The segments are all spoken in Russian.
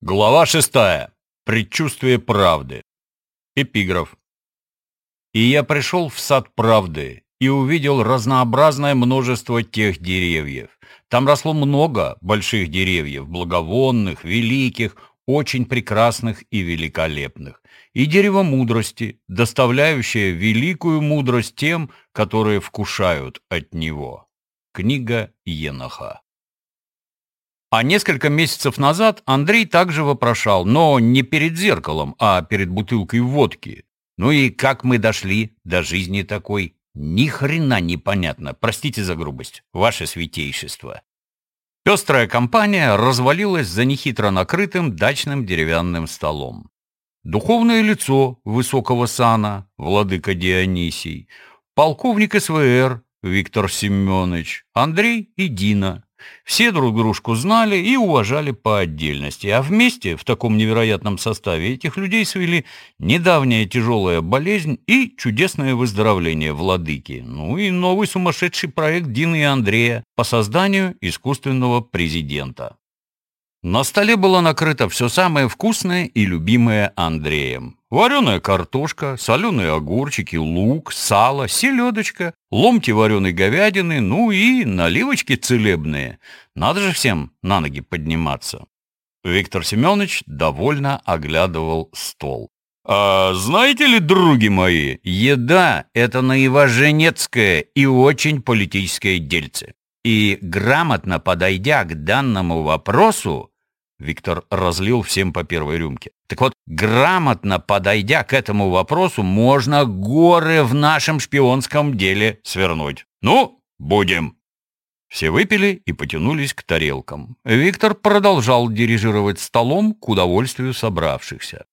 Глава шестая. Предчувствие правды. Эпиграф. «И я пришел в сад правды и увидел разнообразное множество тех деревьев. Там росло много больших деревьев, благовонных, великих, очень прекрасных и великолепных, и дерево мудрости, доставляющее великую мудрость тем, которые вкушают от него». Книга Еноха. А несколько месяцев назад Андрей также вопрошал, но не перед зеркалом, а перед бутылкой водки. Ну и как мы дошли до жизни такой? Ни хрена непонятно. Простите за грубость, ваше святейшество. Пестрая компания развалилась за нехитро накрытым дачным деревянным столом. Духовное лицо высокого сана, владыка Дионисий, полковник СВР Виктор Семенович, Андрей и Дина, все друг дружку знали и уважали по отдельности, а вместе в таком невероятном составе этих людей свели недавняя тяжелая болезнь и чудесное выздоровление владыки, ну и новый сумасшедший проект Дины и Андрея по созданию искусственного президента. На столе было накрыто все самое вкусное и любимое Андреем. Вареная картошка, соленые огурчики, лук, сало, селедочка, ломти вареной говядины, ну и наливочки целебные. Надо же всем на ноги подниматься. Виктор Семенович довольно оглядывал стол. «А знаете ли, други мои, еда — это наиваженецкое и очень политическое дельце. И грамотно подойдя к данному вопросу, Виктор разлил всем по первой рюмке. Так вот, грамотно подойдя к этому вопросу, можно горы в нашем шпионском деле свернуть. Ну, будем. Все выпили и потянулись к тарелкам. Виктор продолжал дирижировать столом к удовольствию собравшихся.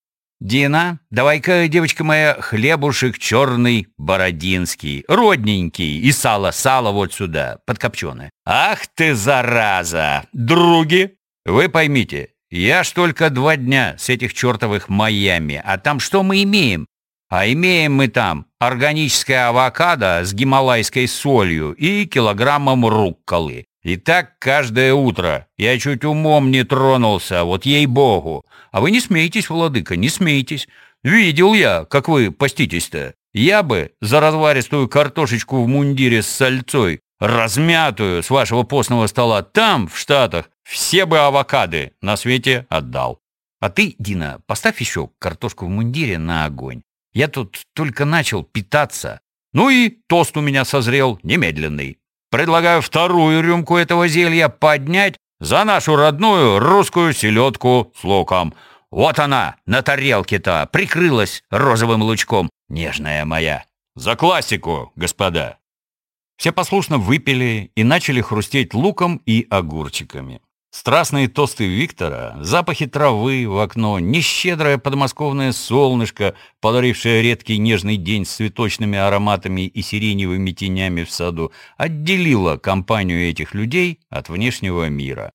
«Дина, давай-ка, девочка моя, хлебушек черный бородинский, родненький, и сало, сало вот сюда, подкопченое. Ах ты, зараза! Други, вы поймите, я ж только два дня с этих чертовых Майами, а там что мы имеем? А имеем мы там органическое авокадо с гималайской солью и килограммом рукколы. И так каждое утро. Я чуть умом не тронулся, вот ей-богу. А вы не смейтесь, владыка, не смейтесь. Видел я, как вы поститесь-то. Я бы за разваристую картошечку в мундире с сальцой, размятую с вашего постного стола там, в Штатах, все бы авокады на свете отдал. А ты, Дина, поставь еще картошку в мундире на огонь. Я тут только начал питаться. Ну и тост у меня созрел немедленный. Предлагаю вторую рюмку этого зелья поднять за нашу родную русскую селедку с луком. Вот она, на тарелке-то, прикрылась розовым лучком. Нежная моя. За классику, господа. Все послушно выпили и начали хрустеть луком и огурчиками. Страстные тосты Виктора, запахи травы в окно, нещедрое подмосковное солнышко, подарившее редкий нежный день с цветочными ароматами и сиреневыми тенями в саду, отделило компанию этих людей от внешнего мира.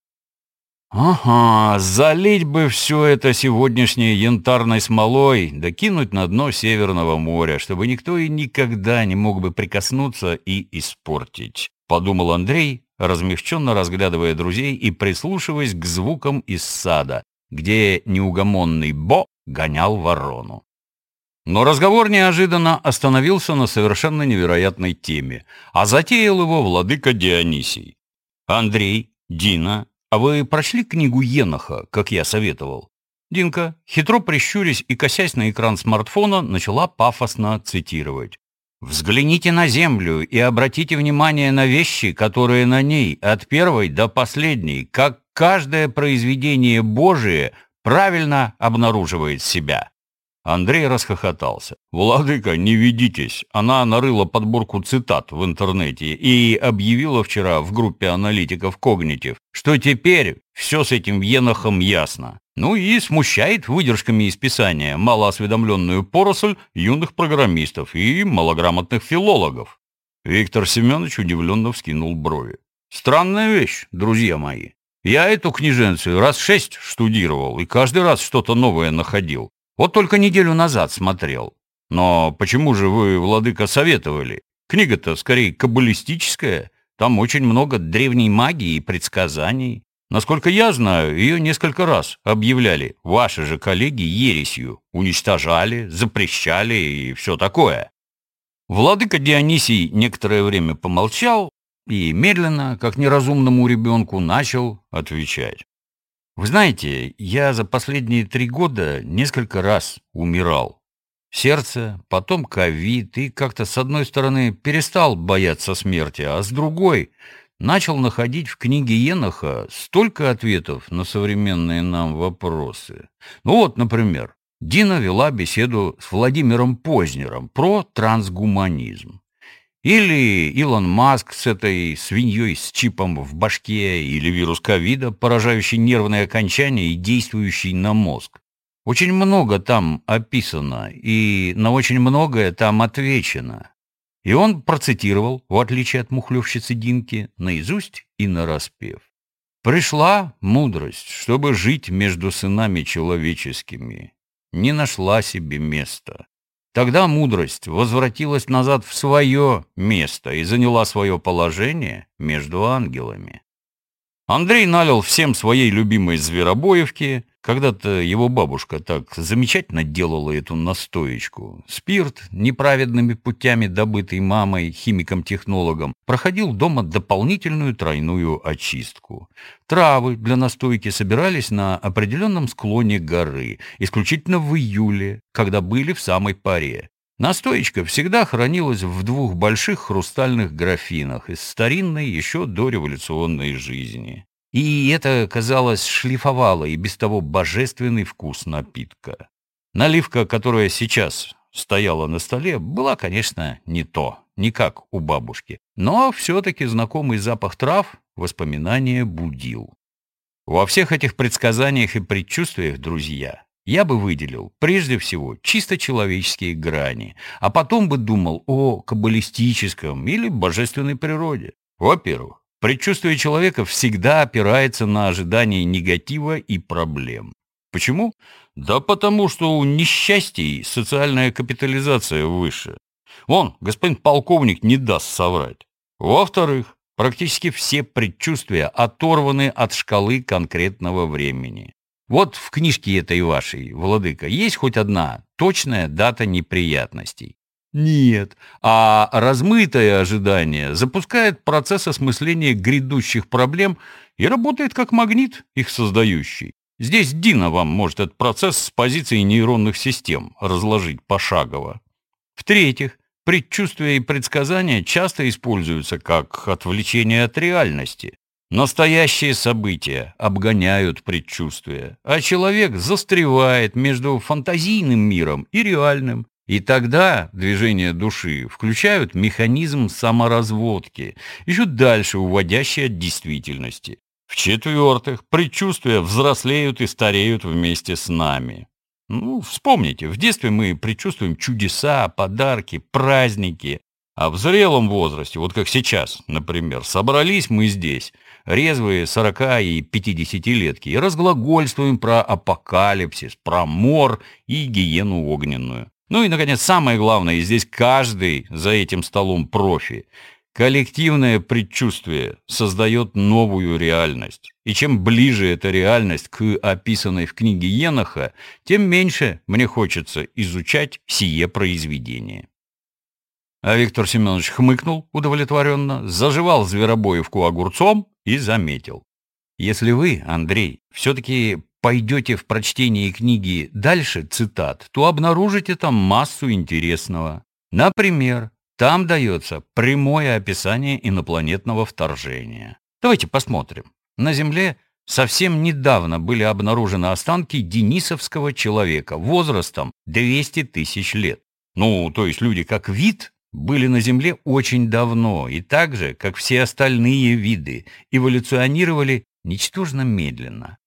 Ага, залить бы все это сегодняшней янтарной смолой, докинуть на дно Северного моря, чтобы никто и никогда не мог бы прикоснуться и испортить, подумал Андрей, размягченно разглядывая друзей и прислушиваясь к звукам из сада, где неугомонный Бо гонял ворону. Но разговор неожиданно остановился на совершенно невероятной теме, а затеял его владыка Дионисий. «Андрей, Дина, а вы прочли книгу Еноха, как я советовал?» Динка, хитро прищурясь и косясь на экран смартфона, начала пафосно цитировать. Взгляните на Землю и обратите внимание на вещи, которые на ней, от первой до последней, как каждое произведение Божие правильно обнаруживает себя. Андрей расхохотался. «Владыка, не ведитесь!» Она нарыла подборку цитат в интернете и объявила вчера в группе аналитиков «Когнитив», что теперь все с этим Енохом ясно. Ну и смущает выдержками из писания малоосведомленную поросль юных программистов и малограмотных филологов. Виктор Семенович удивленно вскинул брови. «Странная вещь, друзья мои. Я эту книженцию раз шесть штудировал и каждый раз что-то новое находил. Вот только неделю назад смотрел. Но почему же вы, владыка, советовали? Книга-то скорее каббалистическая. Там очень много древней магии и предсказаний. Насколько я знаю, ее несколько раз объявляли ваши же коллеги ересью, уничтожали, запрещали и все такое. Владыка Дионисий некоторое время помолчал и медленно, как неразумному ребенку, начал отвечать. Вы знаете, я за последние три года несколько раз умирал. Сердце, потом ковид, и как-то с одной стороны перестал бояться смерти, а с другой начал находить в книге Еноха столько ответов на современные нам вопросы. Ну вот, например, Дина вела беседу с Владимиром Познером про трансгуманизм. Или Илон Маск с этой свиньей с чипом в башке, или вирус ковида, поражающий нервные окончания и действующий на мозг. Очень много там описано, и на очень многое там отвечено. И он процитировал, в отличие от мухлевщицы Динки, наизусть и нараспев. «Пришла мудрость, чтобы жить между сынами человеческими. Не нашла себе места. Тогда мудрость возвратилась назад в свое место и заняла свое положение между ангелами. Андрей налил всем своей любимой зверобоевки. Когда-то его бабушка так замечательно делала эту настоечку. Спирт, неправедными путями добытый мамой, химиком-технологом, проходил дома дополнительную тройную очистку. Травы для настойки собирались на определенном склоне горы, исключительно в июле, когда были в самой паре. Настоечка всегда хранилась в двух больших хрустальных графинах из старинной еще дореволюционной жизни. И это, казалось, шлифовало и без того божественный вкус напитка. Наливка, которая сейчас стояла на столе, была, конечно, не то, не как у бабушки. Но все-таки знакомый запах трав воспоминания будил. Во всех этих предсказаниях и предчувствиях, друзья, я бы выделил прежде всего чисто человеческие грани, а потом бы думал о каббалистическом или божественной природе. Во-первых, предчувствие человека всегда опирается на ожидание негатива и проблем. Почему? Да потому что у несчастий социальная капитализация выше. Вон, господин полковник не даст соврать. Во-вторых, практически все предчувствия оторваны от шкалы конкретного времени. Вот в книжке этой вашей, Владыка, есть хоть одна точная дата неприятностей? Нет. А размытое ожидание запускает процесс осмысления грядущих проблем и работает как магнит, их создающий. Здесь Дина вам может этот процесс с позиции нейронных систем разложить пошагово. В-третьих, предчувствия и предсказания часто используются как отвлечение от реальности. Настоящие события обгоняют предчувствия, а человек застревает между фантазийным миром и реальным. И тогда движения души включают механизм саморазводки, еще дальше уводящий от действительности. В-четвертых, предчувствия взрослеют и стареют вместе с нами. Ну, вспомните, в детстве мы предчувствуем чудеса, подарки, праздники, а в зрелом возрасте, вот как сейчас, например, собрались мы здесь – резвые 40 и 50-летки, и разглагольствуем про апокалипсис, про мор и гиену огненную. Ну и, наконец, самое главное, здесь каждый за этим столом профи. Коллективное предчувствие создает новую реальность. И чем ближе эта реальность к описанной в книге Еноха, тем меньше мне хочется изучать сие произведение. А Виктор Семенович хмыкнул удовлетворенно, заживал зверобоевку огурцом и заметил. Если вы, Андрей, все-таки пойдете в прочтении книги дальше цитат, то обнаружите там массу интересного. Например, там дается прямое описание инопланетного вторжения. Давайте посмотрим. На Земле совсем недавно были обнаружены останки денисовского человека возрастом 200 тысяч лет. Ну, то есть люди как вид были на Земле очень давно и так же, как все остальные виды, эволюционировали ничтожно медленно.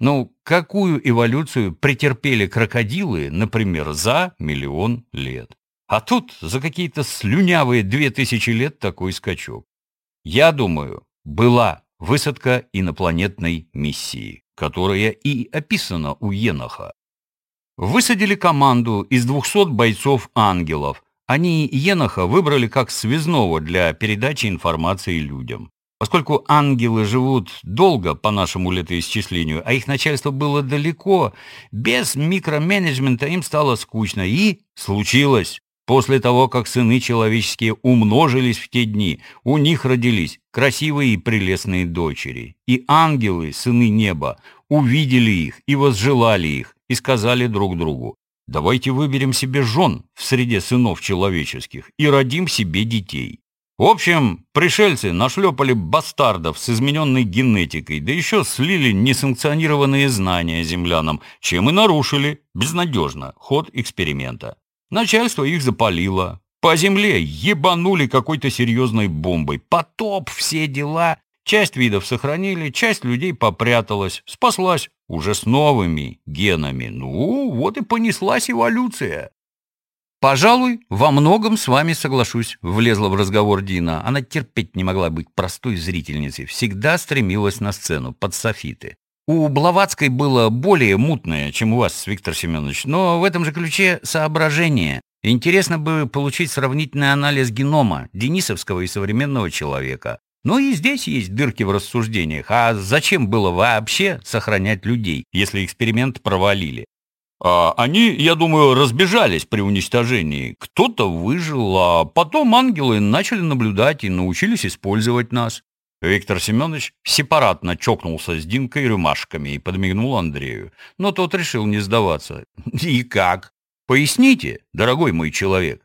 Ну, какую эволюцию претерпели крокодилы, например, за миллион лет? А тут за какие-то слюнявые две тысячи лет такой скачок. Я думаю, была высадка инопланетной миссии, которая и описана у Еноха. Высадили команду из 200 бойцов-ангелов – они Еноха выбрали как связного для передачи информации людям. Поскольку ангелы живут долго по нашему летоисчислению, а их начальство было далеко, без микроменеджмента им стало скучно. И случилось. После того, как сыны человеческие умножились в те дни, у них родились красивые и прелестные дочери. И ангелы, сыны неба, увидели их и возжелали их, и сказали друг другу, давайте выберем себе жен в среде сынов человеческих и родим себе детей. В общем, пришельцы нашлепали бастардов с измененной генетикой, да еще слили несанкционированные знания землянам, чем и нарушили, безнадежно, ход эксперимента. Начальство их запалило. По земле ебанули какой-то серьезной бомбой. Потоп, все дела. Часть видов сохранили, часть людей попряталась, спаслась уже с новыми генами. Ну, вот и понеслась эволюция. «Пожалуй, во многом с вами соглашусь», — влезла в разговор Дина. Она терпеть не могла быть простой зрительницей, всегда стремилась на сцену, под софиты. У Блаватской было более мутное, чем у вас, Виктор Семенович, но в этом же ключе соображение. Интересно бы получить сравнительный анализ генома денисовского и современного человека. Но и здесь есть дырки в рассуждениях. А зачем было вообще сохранять людей, если эксперимент провалили? А они, я думаю, разбежались при уничтожении. Кто-то выжил, а потом ангелы начали наблюдать и научились использовать нас. Виктор Семенович сепаратно чокнулся с Динкой рюмашками и подмигнул Андрею. Но тот решил не сдаваться. «И как? Поясните, дорогой мой человек».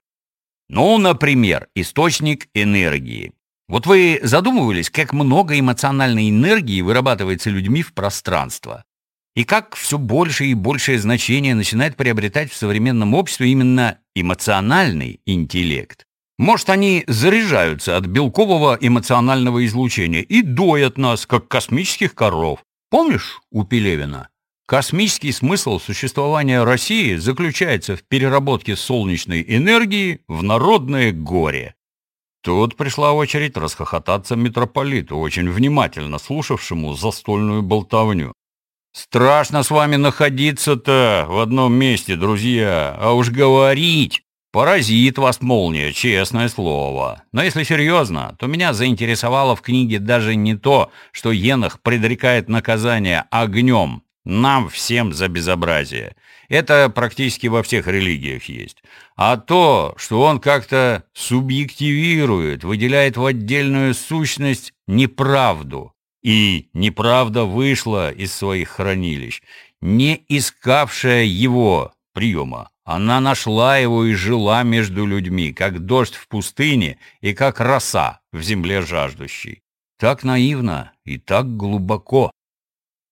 «Ну, например, источник энергии. Вот вы задумывались, как много эмоциональной энергии вырабатывается людьми в пространство? И как все больше и большее значение начинает приобретать в современном обществе именно эмоциональный интеллект? Может, они заряжаются от белкового эмоционального излучения и доят нас, как космических коров. Помнишь у Пелевина? Космический смысл существования России заключается в переработке солнечной энергии в народное горе. Тут пришла очередь расхохотаться митрополиту, очень внимательно слушавшему застольную болтовню. «Страшно с вами находиться-то в одном месте, друзья, а уж говорить Поразит вас молния, честное слово. Но если серьезно, то меня заинтересовало в книге даже не то, что Енах предрекает наказание огнем, нам всем за безобразие. Это практически во всех религиях есть. А то, что он как-то субъективирует, выделяет в отдельную сущность неправду. И неправда вышла из своих хранилищ, не искавшая его приема. Она нашла его и жила между людьми, как дождь в пустыне и как роса в земле жаждущей. Так наивно и так глубоко.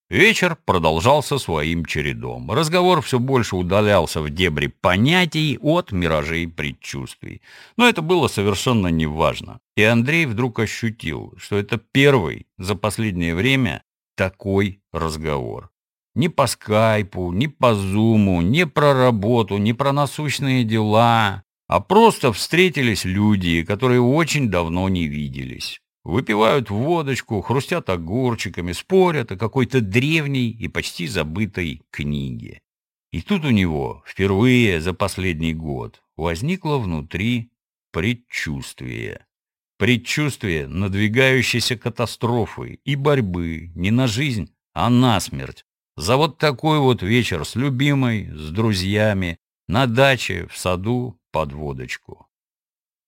Вечер продолжался своим чередом. Разговор все больше удалялся в дебри понятий от миражей предчувствий. Но это было совершенно неважно. И Андрей вдруг ощутил, что это первый за последнее время такой разговор. Ни по скайпу, ни по зуму, ни про работу, ни про насущные дела, а просто встретились люди, которые очень давно не виделись. Выпивают водочку, хрустят огурчиками, спорят о какой-то древней и почти забытой книге. И тут у него впервые за последний год возникло внутри предчувствие. Предчувствие надвигающейся катастрофы и борьбы не на жизнь, а на смерть, за вот такой вот вечер с любимой, с друзьями, на даче, в саду, под водочку.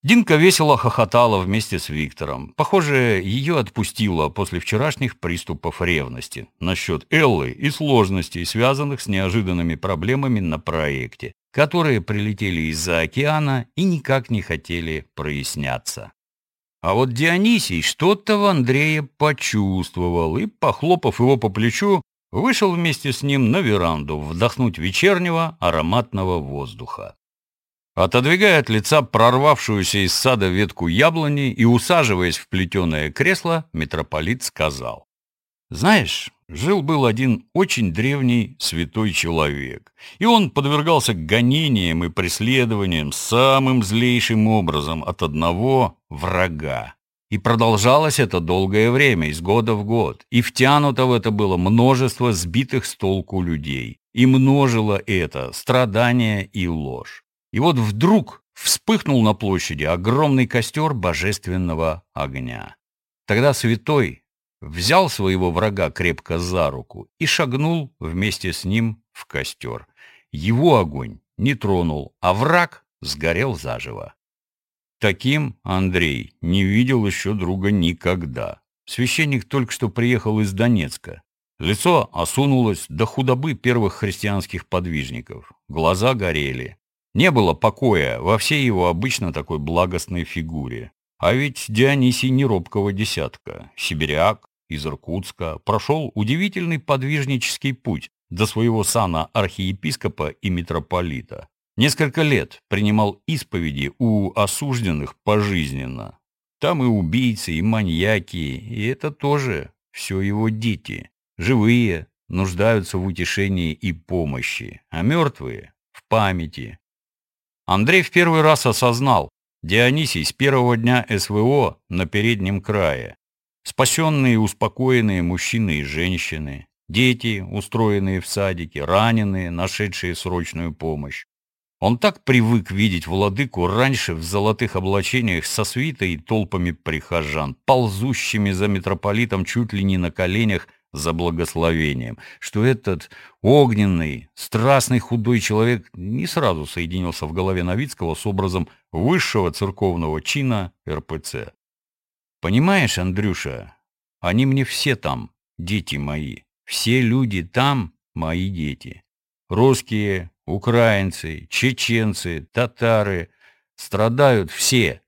Динка весело хохотала вместе с Виктором. Похоже, ее отпустило после вчерашних приступов ревности насчет Эллы и сложностей, связанных с неожиданными проблемами на проекте, которые прилетели из-за океана и никак не хотели проясняться. А вот Дионисий что-то в Андрея почувствовал и, похлопав его по плечу, вышел вместе с ним на веранду вдохнуть вечернего ароматного воздуха. Отодвигая от лица прорвавшуюся из сада ветку яблони и усаживаясь в плетеное кресло, митрополит сказал. «Знаешь, жил-был один очень древний святой человек, и он подвергался гонениям и преследованиям самым злейшим образом от одного врага. И продолжалось это долгое время, из года в год. И втянуто в это было множество сбитых с толку людей. И множило это страдания и ложь. И вот вдруг вспыхнул на площади огромный костер божественного огня. Тогда святой взял своего врага крепко за руку и шагнул вместе с ним в костер. Его огонь не тронул, а враг сгорел заживо. Таким Андрей не видел еще друга никогда. Священник только что приехал из Донецка. Лицо осунулось до худобы первых христианских подвижников. Глаза горели. Не было покоя во всей его обычно такой благостной фигуре. А ведь Дионисий не робкого десятка. Сибиряк из Иркутска прошел удивительный подвижнический путь до своего сана архиепископа и митрополита. Несколько лет принимал исповеди у осужденных пожизненно. Там и убийцы, и маньяки, и это тоже все его дети. Живые нуждаются в утешении и помощи, а мертвые — в памяти. Андрей в первый раз осознал, Дионисий с первого дня СВО на переднем крае. Спасенные и успокоенные мужчины и женщины, дети, устроенные в садике, раненые, нашедшие срочную помощь. Он так привык видеть владыку раньше в золотых облачениях со свитой и толпами прихожан, ползущими за митрополитом чуть ли не на коленях за благословением, что этот огненный, страстный худой человек не сразу соединился в голове Новицкого с образом высшего церковного чина РПЦ. Понимаешь, Андрюша, они мне все там, дети мои, все люди там мои дети. Русские, украинцы, чеченцы, татары. Страдают все.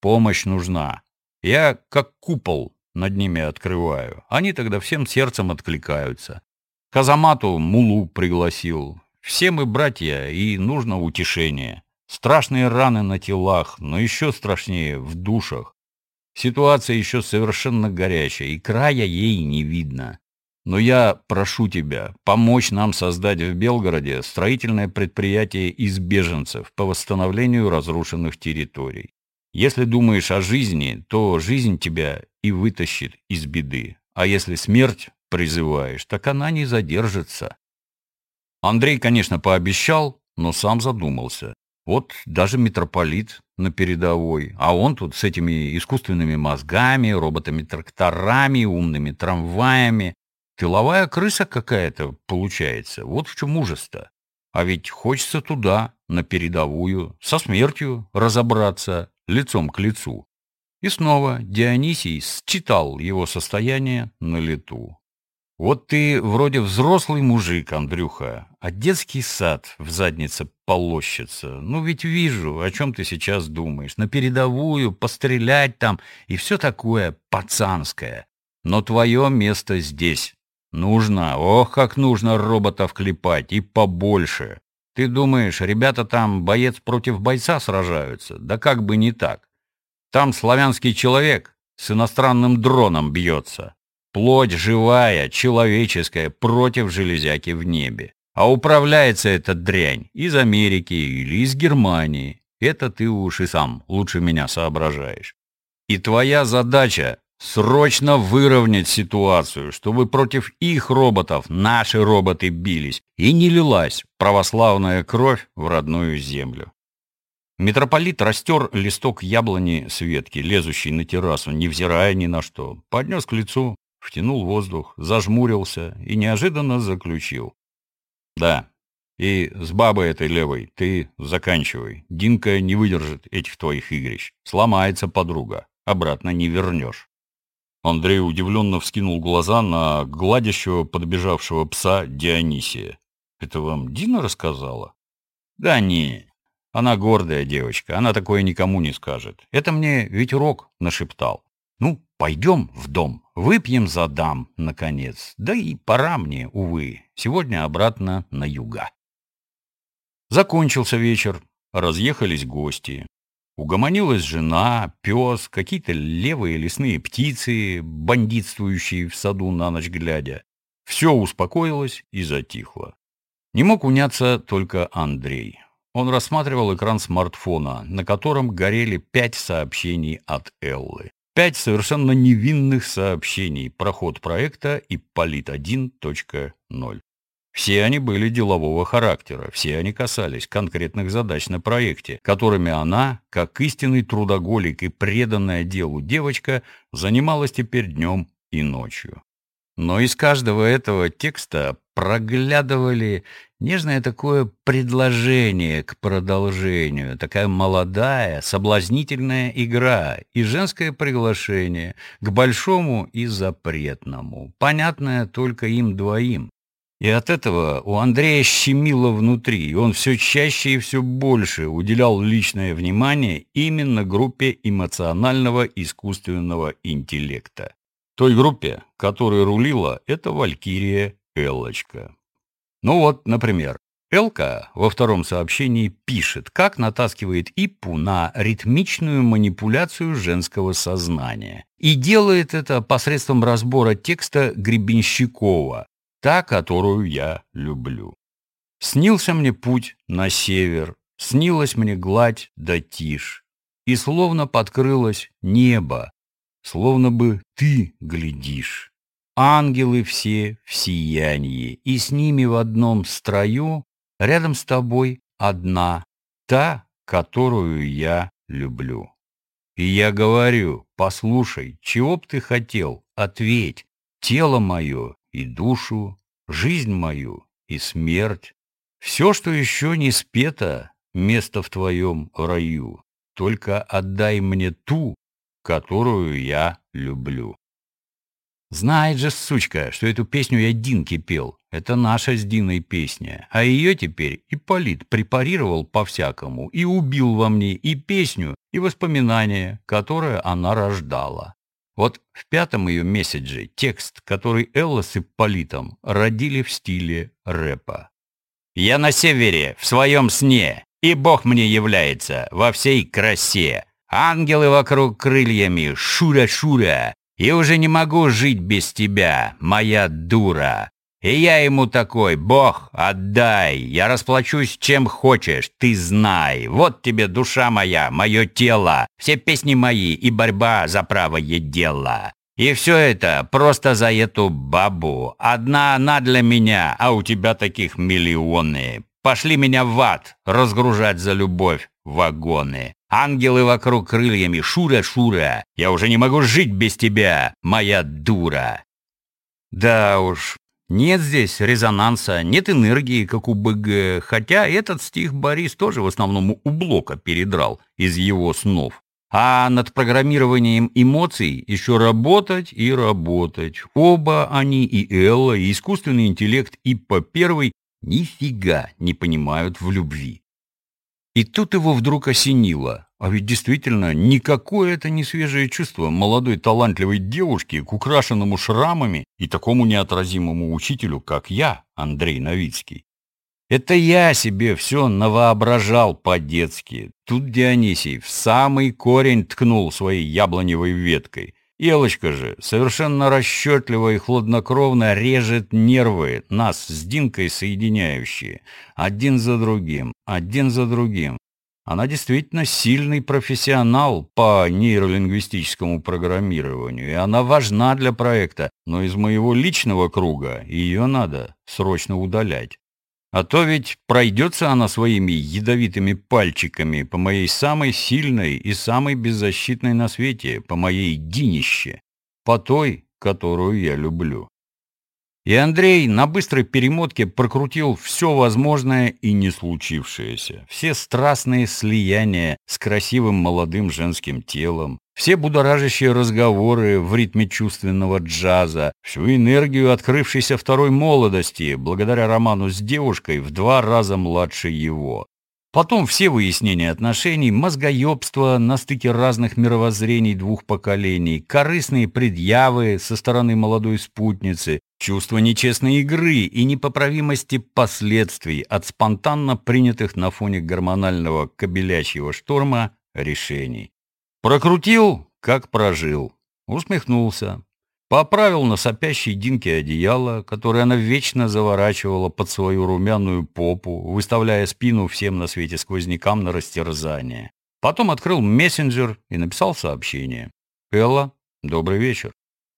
Помощь нужна. Я как купол над ними открываю. Они тогда всем сердцем откликаются. Казамату мулу пригласил. Все мы братья, и нужно утешение. Страшные раны на телах, но еще страшнее в душах. Ситуация еще совершенно горячая, и края ей не видно. Но я прошу тебя помочь нам создать в Белгороде строительное предприятие из беженцев по восстановлению разрушенных территорий. Если думаешь о жизни, то жизнь тебя и вытащит из беды. А если смерть призываешь, так она не задержится. Андрей, конечно, пообещал, но сам задумался. Вот даже митрополит на передовой, а он тут с этими искусственными мозгами, роботами-тракторами, умными трамваями. Тыловая крыса какая-то получается. Вот в чем ужас-то. А ведь хочется туда, на передовую, со смертью разобраться, лицом к лицу. И снова Дионисий считал его состояние на лету. Вот ты вроде взрослый мужик, Андрюха, а детский сад в заднице полощется. Ну ведь вижу, о чем ты сейчас думаешь. На передовую, пострелять там и все такое пацанское. Но твое место здесь, Нужно, ох, как нужно роботов клепать, и побольше. Ты думаешь, ребята там боец против бойца сражаются? Да как бы не так. Там славянский человек с иностранным дроном бьется. Плоть живая, человеческая, против железяки в небе. А управляется эта дрянь из Америки или из Германии. Это ты уж и сам лучше меня соображаешь. И твоя задача Срочно выровнять ситуацию, чтобы против их роботов наши роботы бились и не лилась православная кровь в родную землю. Митрополит растер листок яблони с ветки, лезущий на террасу, невзирая ни на что, поднес к лицу, втянул воздух, зажмурился и неожиданно заключил. «Да, и с бабой этой левой ты заканчивай. Динка не выдержит этих твоих игрищ. Сломается подруга. Обратно не вернешь». Андрей удивленно вскинул глаза на гладящего подбежавшего пса Дионисия. «Это вам Дина рассказала?» «Да не, она гордая девочка, она такое никому не скажет. Это мне ветерок нашептал. Ну, пойдем в дом, выпьем за дам, наконец. Да и пора мне, увы, сегодня обратно на юга». Закончился вечер, разъехались гости. Угомонилась жена, пес, какие-то левые лесные птицы, бандитствующие в саду на ночь глядя. Все успокоилось и затихло. Не мог уняться только Андрей. Он рассматривал экран смартфона, на котором горели пять сообщений от Эллы. Пять совершенно невинных сообщений про ход проекта и полит 1.0. Все они были делового характера, все они касались конкретных задач на проекте, которыми она, как истинный трудоголик и преданная делу девочка, занималась теперь днем и ночью. Но из каждого этого текста проглядывали нежное такое предложение к продолжению, такая молодая, соблазнительная игра и женское приглашение к большому и запретному, понятное только им двоим, и от этого у Андрея щемило внутри, и он все чаще и все больше уделял личное внимание именно группе эмоционального искусственного интеллекта. Той группе, которой рулила эта Валькирия Эллочка. Ну вот, например, Элка во втором сообщении пишет, как натаскивает Иппу на ритмичную манипуляцию женского сознания. И делает это посредством разбора текста Гребенщикова, та, которую я люблю. Снился мне путь на север, снилась мне гладь да тишь, и словно подкрылось небо, словно бы ты глядишь. Ангелы все в сиянии, и с ними в одном строю, рядом с тобой одна, та, которую я люблю. И я говорю, послушай, чего б ты хотел, ответь, тело мое и душу, жизнь мою и смерть. Все, что еще не спето, место в твоем раю. Только отдай мне ту, которую я люблю. Знает же, сучка, что эту песню я Динке пел. Это наша с Диной песня. А ее теперь Ипполит препарировал по-всякому и убил во мне и песню, и воспоминания, которые она рождала. Вот в пятом ее месседже текст, который Элла с Ипполитом родили в стиле рэпа. «Я на севере, в своем сне, и Бог мне является во всей красе. Ангелы вокруг крыльями, шура-шура, и уже не могу жить без тебя, моя дура. И я ему такой, Бог, отдай, я расплачусь чем хочешь, ты знай. Вот тебе душа моя, мое тело, все песни мои и борьба за правое дело. И все это просто за эту бабу. Одна она для меня, а у тебя таких миллионы. Пошли меня в ад разгружать за любовь вагоны. Ангелы вокруг крыльями, Шура-Шура, я уже не могу жить без тебя, моя дура. Да уж, нет здесь резонанса, нет энергии, как у БГ, хотя этот стих Борис тоже в основном у Блока передрал из его снов. А над программированием эмоций еще работать и работать. Оба они, и Элла, и искусственный интеллект, и по первой, нифига не понимают в любви. И тут его вдруг осенило. А ведь действительно, никакое это не свежее чувство молодой талантливой девушки к украшенному шрамами и такому неотразимому учителю, как я, Андрей Новицкий. Это я себе все навоображал по-детски. Тут Дионисий в самый корень ткнул своей яблоневой веткой. Елочка же совершенно расчетливо и хладнокровно режет нервы, нас с Динкой соединяющие, один за другим, один за другим. Она действительно сильный профессионал по нейролингвистическому программированию, и она важна для проекта, но из моего личного круга ее надо срочно удалять. А то ведь пройдется она своими ядовитыми пальчиками по моей самой сильной и самой беззащитной на свете, по моей Динище, по той, которую я люблю. И Андрей на быстрой перемотке прокрутил все возможное и не случившееся. Все страстные слияния с красивым молодым женским телом, все будоражащие разговоры в ритме чувственного джаза, всю энергию открывшейся второй молодости, благодаря роману с девушкой в два раза младше его. Потом все выяснения отношений, мозгоебство на стыке разных мировоззрений двух поколений, корыстные предъявы со стороны молодой спутницы, чувство нечестной игры и непоправимости последствий от спонтанно принятых на фоне гормонального кобелячьего шторма решений. Прокрутил, как прожил. Усмехнулся. Поправил на сопящей Динке одеяло, которое она вечно заворачивала под свою румяную попу, выставляя спину всем на свете сквознякам на растерзание. Потом открыл мессенджер и написал сообщение. «Элла, добрый вечер.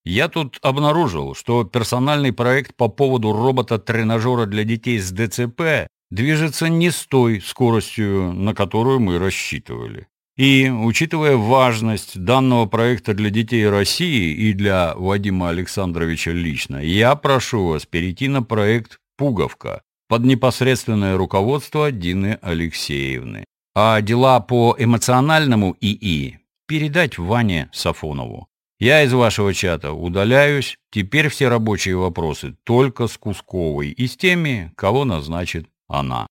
Я тут обнаружил, что персональный проект по поводу робота-тренажера для детей с ДЦП движется не с той скоростью, на которую мы рассчитывали. И, учитывая важность данного проекта для детей России и для Вадима Александровича лично, я прошу вас перейти на проект «Пуговка» под непосредственное руководство Дины Алексеевны. А дела по эмоциональному ИИ передать Ване Сафонову. Я из вашего чата удаляюсь, теперь все рабочие вопросы только с Кусковой и с теми, кого назначит она.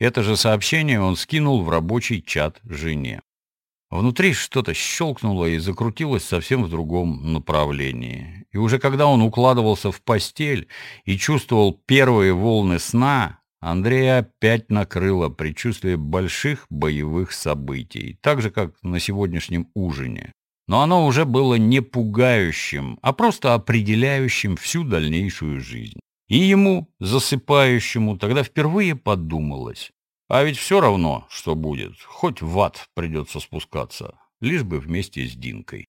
Это же сообщение он скинул в рабочий чат жене. Внутри что-то щелкнуло и закрутилось совсем в другом направлении. И уже когда он укладывался в постель и чувствовал первые волны сна, Андрея опять накрыло предчувствие больших боевых событий, так же, как на сегодняшнем ужине. Но оно уже было не пугающим, а просто определяющим всю дальнейшую жизнь. И ему, засыпающему, тогда впервые подумалось. А ведь все равно, что будет, хоть в ад придется спускаться, лишь бы вместе с Динкой.